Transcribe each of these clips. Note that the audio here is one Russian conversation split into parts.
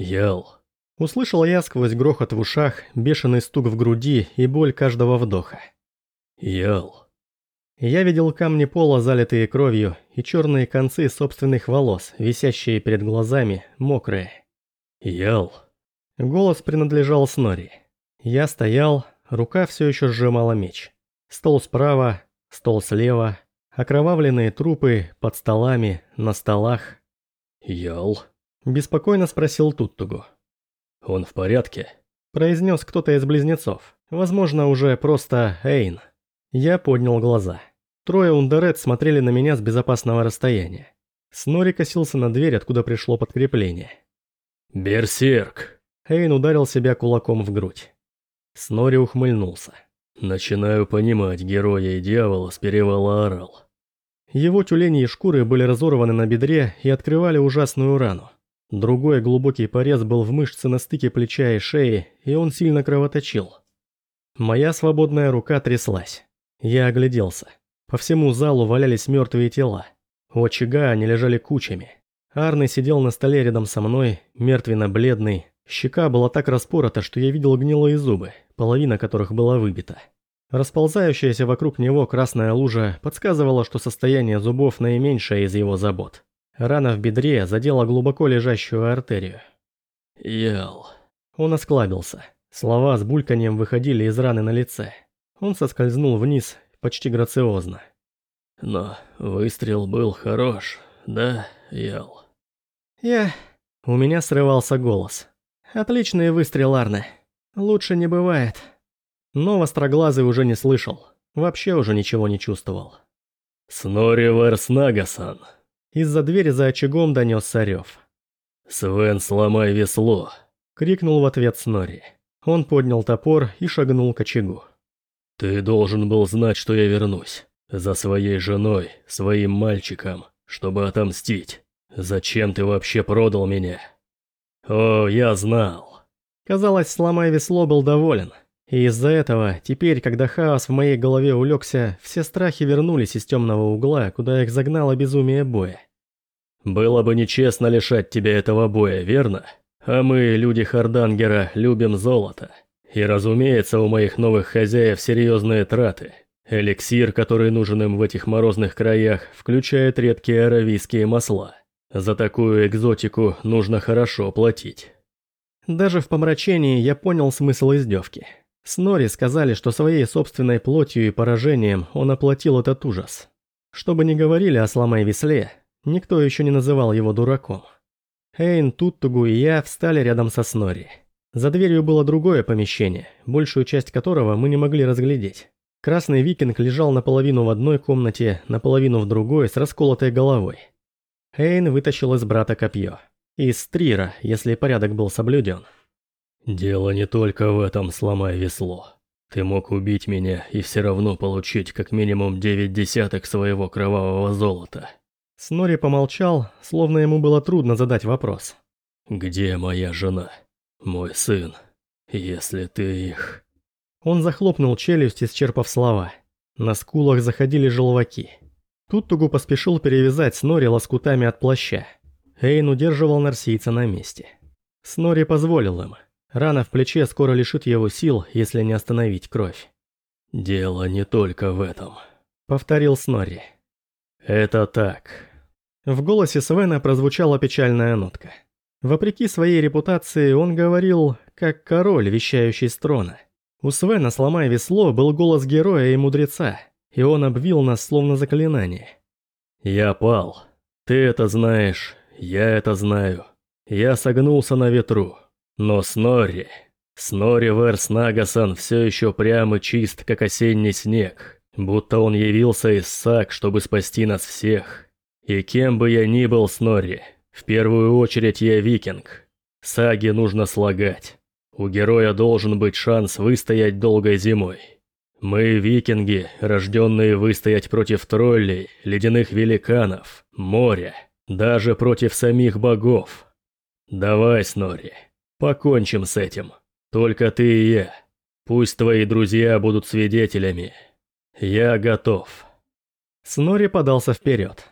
Ял. Услышал я сквозь грохот в ушах, бешеный стук в груди и боль каждого вдоха. Ял. Я видел камни пола, залитые кровью, и черные концы собственных волос, висящие перед глазами, мокрые. Ял. Голос принадлежал Снори. Я стоял, рука все еще сжимала меч. Стол справа, стол слева, окровавленные трупы под столами, на столах. «Ял?» – беспокойно спросил Туттугу. «Он в порядке?» – произнес кто-то из близнецов. Возможно, уже просто Эйн. Я поднял глаза. Трое ундерет смотрели на меня с безопасного расстояния. Снори косился на дверь, откуда пришло подкрепление. «Берсерк!» Эйн ударил себя кулаком в грудь. Снори ухмыльнулся. «Начинаю понимать героя и дьявола с перевала орал». Его тюлени и шкуры были разорваны на бедре и открывали ужасную рану. Другой глубокий порез был в мышце на стыке плеча и шеи, и он сильно кровоточил. Моя свободная рука тряслась. Я огляделся. По всему залу валялись мертвые тела. У очага они лежали кучами. Арный сидел на столе рядом со мной, мертвенно-бледный. Щека была так распорота, что я видел гнилые зубы, половина которых была выбита. Расползающаяся вокруг него красная лужа подсказывала, что состояние зубов наименьшее из его забот. Рана в бедре задела глубоко лежащую артерию. «Ел». Он осклабился. Слова с бульканьем выходили из раны на лице. Он соскользнул вниз, почти грациозно. «Но выстрел был хорош, да, Ел?» «Я...» У меня срывался голос. «Отличный выстрел, Арне. Лучше не бывает». Но Востроглазый уже не слышал, вообще уже ничего не чувствовал. «Снори Верснагасан!» Из-за двери за очагом донесся рев. «Свен, сломай весло!» — крикнул в ответ Снори. Он поднял топор и шагнул к очагу. «Ты должен был знать, что я вернусь. За своей женой, своим мальчиком, чтобы отомстить. Зачем ты вообще продал меня?» «О, я знал!» Казалось, сломай весло был доволен. И из-за этого, теперь, когда хаос в моей голове улегся, все страхи вернулись из темного угла, куда их загнало безумие боя. «Было бы нечестно лишать тебя этого боя, верно? А мы, люди Хардангера, любим золото. И разумеется, у моих новых хозяев серьезные траты. Эликсир, который нужен им в этих морозных краях, включает редкие аравийские масла. За такую экзотику нужно хорошо платить». Даже в помрачении я понял смысл издевки. Снори сказали, что своей собственной плотью и поражением он оплатил этот ужас. Что бы ни говорили о сломай весле, никто еще не называл его дураком. Эйн, Туттугу и я встали рядом со Снори. За дверью было другое помещение, большую часть которого мы не могли разглядеть. Красный викинг лежал наполовину в одной комнате, наполовину в другой с расколотой головой. Эйн вытащил из брата копье. Из стрира, если порядок был соблюден. «Дело не только в этом, сломай весло. Ты мог убить меня и все равно получить как минимум девять десяток своего кровавого золота». Снори помолчал, словно ему было трудно задать вопрос. «Где моя жена? Мой сын? Если ты их...» Он захлопнул челюсть, исчерпав слова. На скулах заходили желваки. Туттугу поспешил перевязать Снори лоскутами от плаща. Эйн удерживал нарсийца на месте. Снори позволил им. Рана в плече скоро лишит его сил, если не остановить кровь. «Дело не только в этом», — повторил Снорри. «Это так». В голосе Свена прозвучала печальная нотка. Вопреки своей репутации, он говорил, как король, вещающий с трона. У Свена, сломая весло, был голос героя и мудреца, и он обвил нас словно заклинание. «Я пал. Ты это знаешь, я это знаю. Я согнулся на ветру. Но Снори... Снори Верс Нагасан все еще прямо чист, как осенний снег. Будто он явился из Сак, чтобы спасти нас всех. И кем бы я ни был, Снори, в первую очередь я викинг. Саги нужно слагать. У героя должен быть шанс выстоять долгой зимой. Мы викинги, рожденные выстоять против троллей, ледяных великанов, моря, даже против самих богов. Давай, Снори. Покончим с этим. Только ты и я. Пусть твои друзья будут свидетелями. Я готов. Снори подался вперед.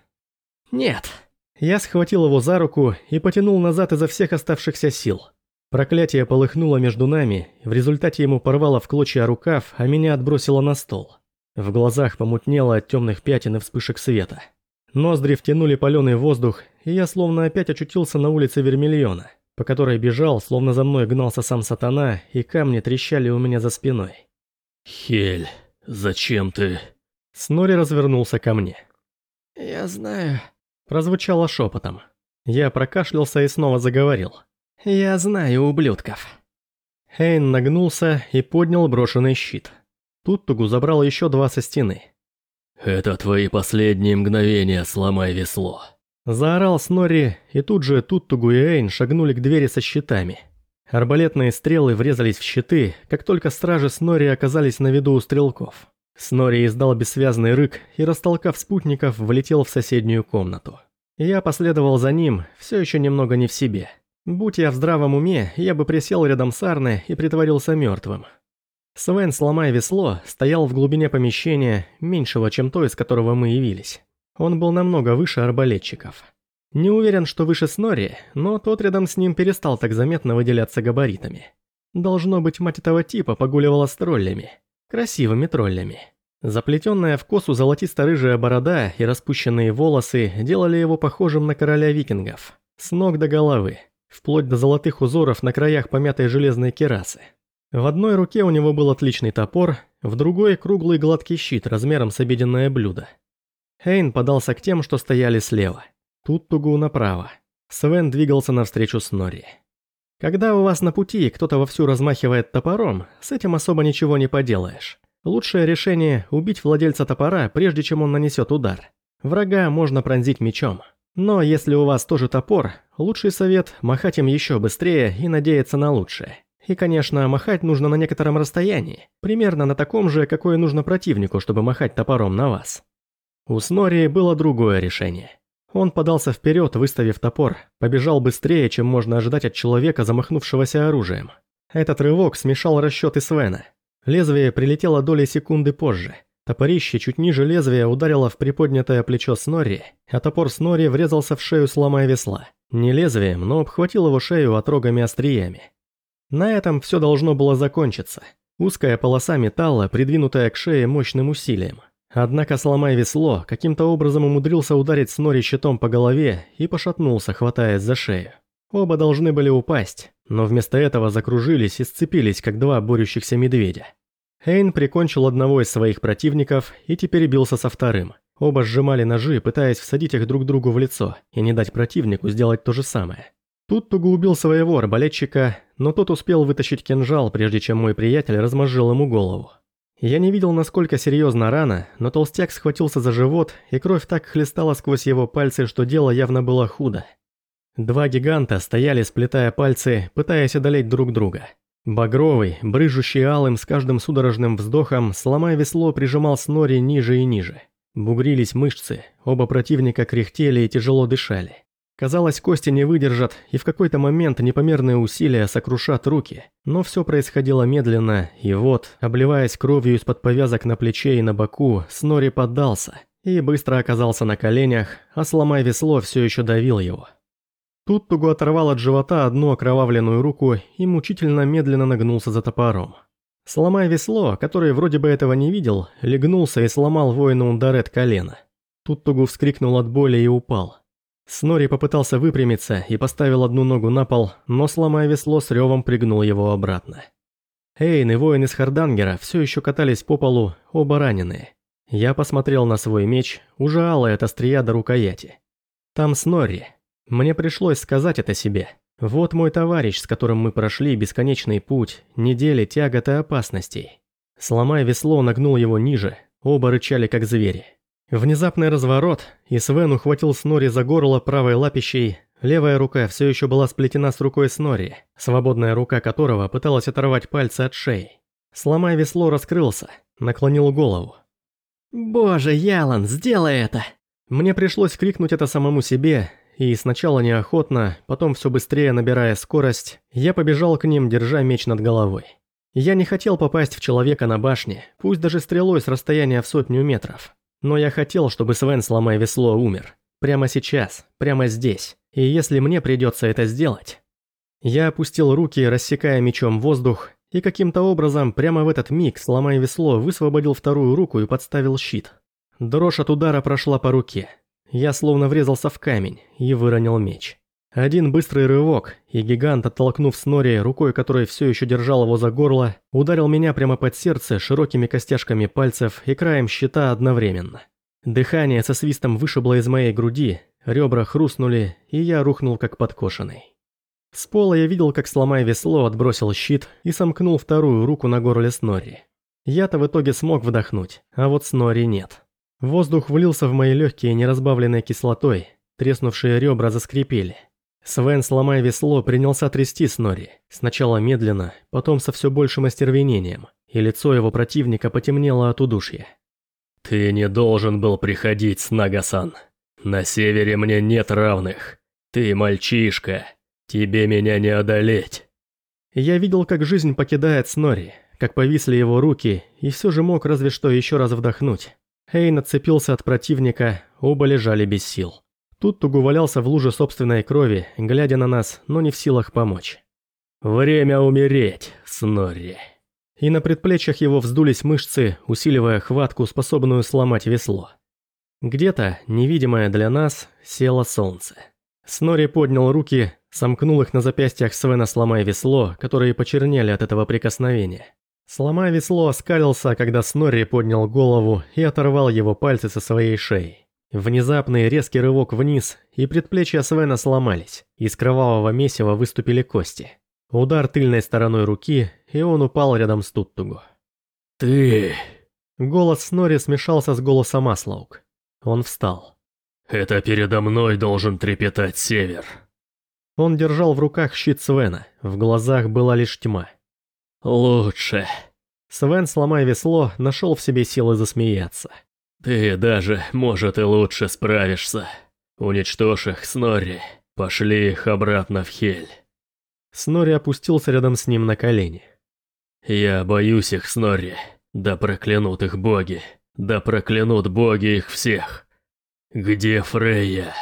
Нет, Я схватил его за руку и потянул назад изо всех оставшихся сил. Проклятие полыхнуло между нами, в результате ему порвало в клочья рукав, а меня отбросило на стол. В глазах помутнело от темных пятен и вспышек света. Ноздри втянули паленый воздух, и я словно опять очутился на улице Вермильона, по которой бежал, словно за мной гнался сам сатана, и камни трещали у меня за спиной. «Хель, зачем ты...» Снори развернулся ко мне. «Я знаю...» Прозвучало шепотом. Я прокашлялся и снова заговорил. «Я знаю ублюдков». Хейн нагнулся и поднял брошенный щит. Туттугу забрал еще два со стены. «Это твои последние мгновения, сломай весло». Заорал Снори, и тут же Туттугу и Эйн шагнули к двери со щитами. Арбалетные стрелы врезались в щиты, как только стражи Снори оказались на виду у стрелков. Снори издал бессвязный рык и, растолкав спутников, влетел в соседнюю комнату. Я последовал за ним, все еще немного не в себе. Будь я в здравом уме, я бы присел рядом с Арне и притворился мертвым. Свен, сломая весло, стоял в глубине помещения, меньшего, чем то, из которого мы явились. Он был намного выше арбалетчиков. Не уверен, что выше Снори, но тот рядом с ним перестал так заметно выделяться габаритами. Должно быть, мать этого типа погуливала с троллями. Красивыми троллями. Заплетенная в косу золотисто-рыжая борода и распущенные волосы делали его похожим на короля викингов. С ног до головы, вплоть до золотых узоров на краях помятой железной керасы. В одной руке у него был отличный топор, в другой – круглый гладкий щит размером с обеденное блюдо. Хейн подался к тем, что стояли слева. Тут Тугу направо. Свен двигался навстречу Снори. Когда у вас на пути кто-то вовсю размахивает топором, с этим особо ничего не поделаешь. Лучшее решение – убить владельца топора, прежде чем он нанесет удар. Врага можно пронзить мечом. Но если у вас тоже топор, лучший совет – махать им еще быстрее и надеяться на лучшее. И, конечно, махать нужно на некотором расстоянии, примерно на таком же, какое нужно противнику, чтобы махать топором на вас. У Снори было другое решение. Он подался вперед, выставив топор, побежал быстрее, чем можно ожидать от человека, замахнувшегося оружием. Этот рывок смешал расчеты Свена. Лезвие прилетело долей секунды позже. Топорище чуть ниже лезвия ударило в приподнятое плечо Снори, а топор Снори врезался в шею, сломая весла. Не лезвием, но обхватил его шею отрогами-остриями. На этом все должно было закончиться. Узкая полоса металла, придвинутая к шее мощным усилием. Однако, сломая весло, каким-то образом умудрился ударить Снори щитом по голове и пошатнулся, хватаясь за шею. Оба должны были упасть, но вместо этого закружились и сцепились, как два борющихся медведя. Хейн прикончил одного из своих противников и теперь бился со вторым. Оба сжимали ножи, пытаясь всадить их друг другу в лицо и не дать противнику сделать то же самое. Тут Тугу убил своего арбалетчика, но тот успел вытащить кинжал, прежде чем мой приятель размозжил ему голову. Я не видел, насколько серьезна рана, но толстяк схватился за живот, и кровь так хлестала сквозь его пальцы, что дело явно было худо. Два гиганта стояли, сплетая пальцы, пытаясь одолеть друг друга. Багровый, брыжущий алым с каждым судорожным вздохом, сломая весло, прижимал Снори ниже и ниже. Бугрились мышцы, оба противника кряхтели и тяжело дышали. Казалось, кости не выдержат, и в какой-то момент непомерные усилия сокрушат руки. Но все происходило медленно, и вот, обливаясь кровью из-под повязок на плече и на боку, Снори поддался и быстро оказался на коленях, а сломая весло все еще давил его. Тут Тугу оторвал от живота одну окровавленную руку и мучительно медленно нагнулся за топором. Сломая весло, который вроде бы этого не видел, легнулся и сломал воину Ундарет колено. Тут Тугу вскрикнул от боли и упал. Снори попытался выпрямиться и поставил одну ногу на пол, но, сломая весло, с ревом пригнул его обратно. Эйн и воин из Хардангера все еще катались по полу, оба раненые. Я посмотрел на свой меч, уже алая от острия до рукояти. Там Снорри. Мне пришлось сказать это себе. Вот мой товарищ, с которым мы прошли бесконечный путь, недели тягот и опасностей. Сломая весло, нагнул его ниже, оба рычали как звери. Внезапный разворот, и Свен ухватил Снори за горло правой лапищей, левая рука все еще была сплетена с рукой Снори, свободная рука которого пыталась оторвать пальцы от шеи. Сломая весло, раскрылся, наклонил голову. «Боже, Ялан, сделай это!» Мне пришлось крикнуть это самому себе, и сначала неохотно, потом все быстрее набирая скорость, я побежал к ним, держа меч над головой. Я не хотел попасть в человека на башне, пусть даже стрелой с расстояния в сотню метров. Но я хотел, чтобы Свен, сломая весло, умер. Прямо сейчас, прямо здесь. И если мне придется это сделать... Я опустил руки, рассекая мечом воздух, и каким-то образом прямо в этот миг, сломая весло, высвободил вторую руку и подставил щит. Дрожь от удара прошла по руке. Я словно врезался в камень и выронил меч. Один быстрый рывок, и гигант, оттолкнув Снори рукой, которой все еще держал его за горло, ударил меня прямо под сердце широкими костяшками пальцев и краем щита одновременно. Дыхание со свистом вышибло из моей груди, ребра хрустнули, и я рухнул как подкошенный. С пола я видел, как сломая весло, отбросил щит и сомкнул вторую руку на горле Снори. Я-то в итоге смог вдохнуть, а вот Снори нет. Воздух влился в мои легкие неразбавленной кислотой, треснувшие ребра заскрипели. Свен, сломая весло, принялся трясти Снори. Сначала медленно, потом со все большим остервенением, и лицо его противника потемнело от удушья. «Ты не должен был приходить, Снагасан. На севере мне нет равных. Ты мальчишка. Тебе меня не одолеть». Я видел, как жизнь покидает Снори, как повисли его руки, и все же мог разве что еще раз вдохнуть. Эйн отцепился от противника, оба лежали без сил. Тут Тугу валялся в луже собственной крови, глядя на нас, но не в силах помочь. «Время умереть, Снорри!» И на предплечьях его вздулись мышцы, усиливая хватку, способную сломать весло. Где-то, невидимое для нас, село солнце. Снори поднял руки, сомкнул их на запястьях Свена, сломая весло, которые почернели от этого прикосновения. Сломая весло, оскалился, когда Снорри поднял голову и оторвал его пальцы со своей шеи. Внезапный резкий рывок вниз, и предплечья Свена сломались, из кровавого месива выступили кости. Удар тыльной стороной руки, и он упал рядом с Туттугу. «Ты...» Голос Снори смешался с голосом Аслаук. Он встал. «Это передо мной должен трепетать север». Он держал в руках щит Свена, в глазах была лишь тьма. «Лучше». Свен, сломая весло, нашел в себе силы засмеяться. «Ты даже, может, и лучше справишься. Уничтожь их, Снорри. Пошли их обратно в Хель». Снорри опустился рядом с ним на колени. «Я боюсь их, Снорри. Да проклянут их боги. Да проклянут боги их всех. Где Фрейя?»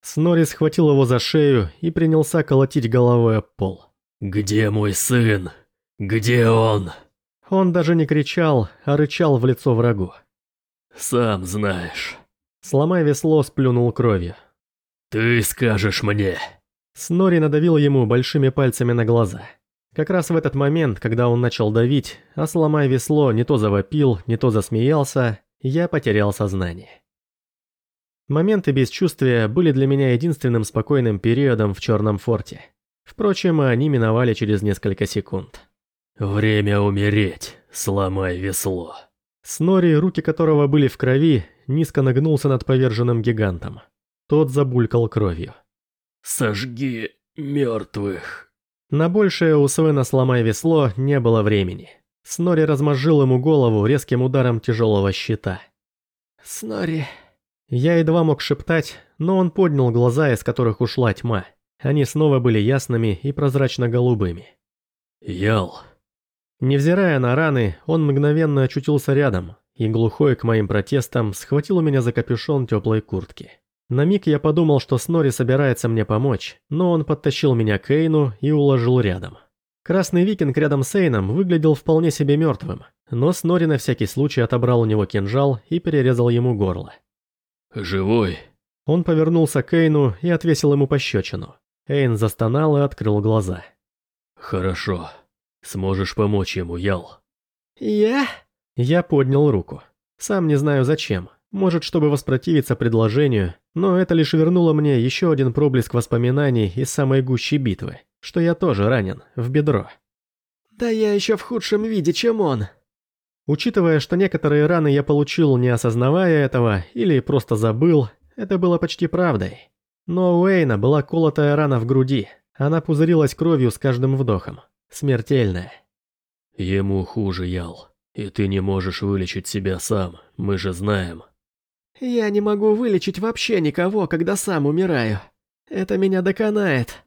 Снорри схватил его за шею и принялся колотить головой об пол. «Где мой сын? Где он?» Он даже не кричал, а рычал в лицо врагу. «Сам знаешь». Сломай весло, сплюнул кровью. «Ты скажешь мне». Снори надавил ему большими пальцами на глаза. Как раз в этот момент, когда он начал давить, а сломай весло не то завопил, не то засмеялся, я потерял сознание. Моменты бесчувствия были для меня единственным спокойным периодом в Черном форте. Впрочем, они миновали через несколько секунд. «Время умереть, сломай весло». Снори, руки которого были в крови, низко нагнулся над поверженным гигантом. Тот забулькал кровью. «Сожги мертвых». На большее у Свена «Сломай весло» не было времени. Снори размозжил ему голову резким ударом тяжелого щита. «Снори...» Я едва мог шептать, но он поднял глаза, из которых ушла тьма. Они снова были ясными и прозрачно-голубыми. «Ял...» Невзирая на раны, он мгновенно очутился рядом, и глухой к моим протестам схватил у меня за капюшон теплой куртки. На миг я подумал, что Снори собирается мне помочь, но он подтащил меня к Эйну и уложил рядом. Красный викинг рядом с Эйном выглядел вполне себе мертвым, но Снори на всякий случай отобрал у него кинжал и перерезал ему горло. «Живой?» Он повернулся к Эйну и отвесил ему пощечину. Эйн застонал и открыл глаза. «Хорошо. Сможешь помочь ему, Ял?» «Я?» Я поднял руку. Сам не знаю зачем. Может, чтобы воспротивиться предложению, но это лишь вернуло мне еще один проблеск воспоминаний из самой гущей битвы, что я тоже ранен, в бедро. «Да я еще в худшем виде, чем он». Учитывая, что некоторые раны я получил, не осознавая этого, или просто забыл, это было почти правдой. Но у Уэйна была колотая рана в груди, она пузырилась кровью с каждым вдохом. Смертельная. Ему хуже, Ял. И ты не можешь вылечить себя сам, мы же знаем. «Я не могу вылечить вообще никого, когда сам умираю. Это меня доконает».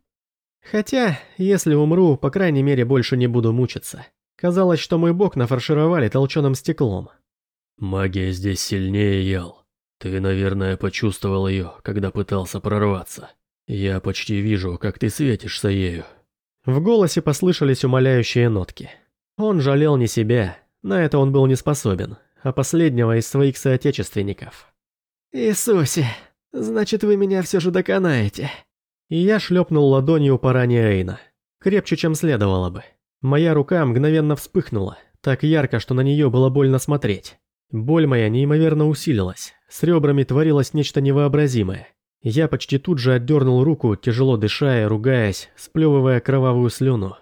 Хотя, если умру, по крайней мере, больше не буду мучиться. Казалось, что мой бок нафаршировали толченым стеклом. Магия здесь сильнее, Ял. Ты, наверное, почувствовал ее, когда пытался прорваться. Я почти вижу, как ты светишься ею. В голосе послышались умоляющие нотки. Он жалел не себя, на это он был не способен, а последнего из своих соотечественников. «Иисусе, значит вы меня все же доконаете». И я шлепнул ладонью по ране Эйна. Крепче, чем следовало бы. Моя рука мгновенно вспыхнула, так ярко, что на нее было больно смотреть. Боль моя неимоверно усилилась, с ребрами творилось нечто невообразимое. Я почти тут же отдернул руку, тяжело дыша и ругаясь, сплевывая кровавую слюну.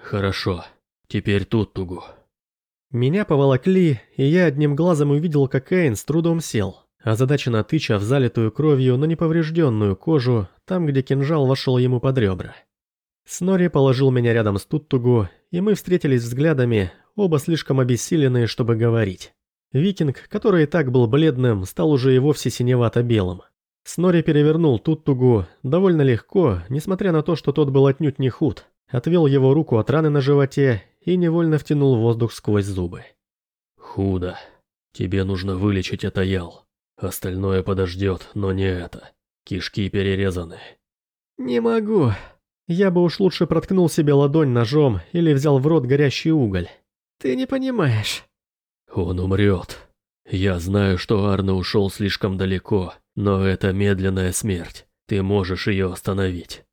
«Хорошо, теперь тут тугу». Меня поволокли, и я одним глазом увидел, как Эйн с трудом сел, озадаченно тыча в залитую кровью, но неповрежденную кожу, там, где кинжал вошел ему под ребра. Снори положил меня рядом с Туттугу, и мы встретились взглядами, оба слишком обессиленные, чтобы говорить. Викинг, который и так был бледным, стал уже и вовсе синевато-белым. Снори перевернул Туттугу довольно легко, несмотря на то, что тот был отнюдь не худ. Отвел его руку от раны на животе и невольно втянул воздух сквозь зубы. «Худо. Тебе нужно вылечить это ял. Остальное подождет, но не это. Кишки перерезаны». «Не могу». Я бы уж лучше проткнул себе ладонь ножом или взял в рот горящий уголь. «Ты не понимаешь». «Он умрет. Я знаю, что Арне ушел слишком далеко, но это медленная смерть. Ты можешь ее остановить.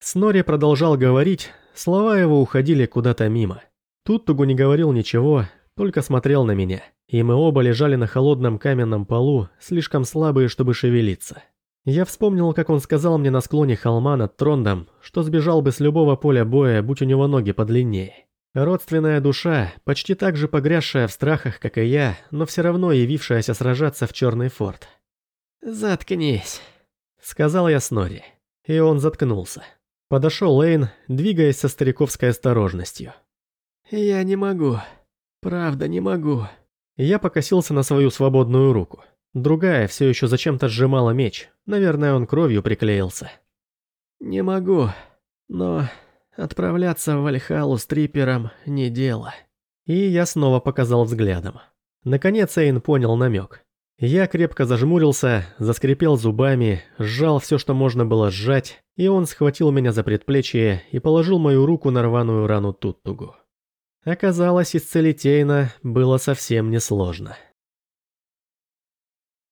Снори продолжал говорить, слова его уходили куда-то мимо. Тут Тугу не говорил ничего, только смотрел на меня, и мы оба лежали на холодном каменном полу, слишком слабые, чтобы шевелиться. Я вспомнил, как он сказал мне на склоне холма над Трондом, что сбежал бы с любого поля боя, будь у него ноги подлиннее. Родственная душа, почти так же погрязшая в страхах, как и я, но все равно явившаяся сражаться в Черный форт. «Заткнись», — сказал я Снори. И он заткнулся. Подошел Лейн, двигаясь со стариковской осторожностью. «Я не могу. Правда, не могу». Я покосился на свою свободную руку. Другая все еще зачем-то сжимала меч. Наверное, он кровью приклеился. «Не могу. Но отправляться в Вальхалу с трипером не дело». И я снова показал взглядом. Наконец Эйн понял намек. Я крепко зажмурился, заскрипел зубами, сжал все, что можно было сжать, и он схватил меня за предплечье и положил мою руку на рваную рану Туттугу. Оказалось, исцелить Эйна было совсем несложно.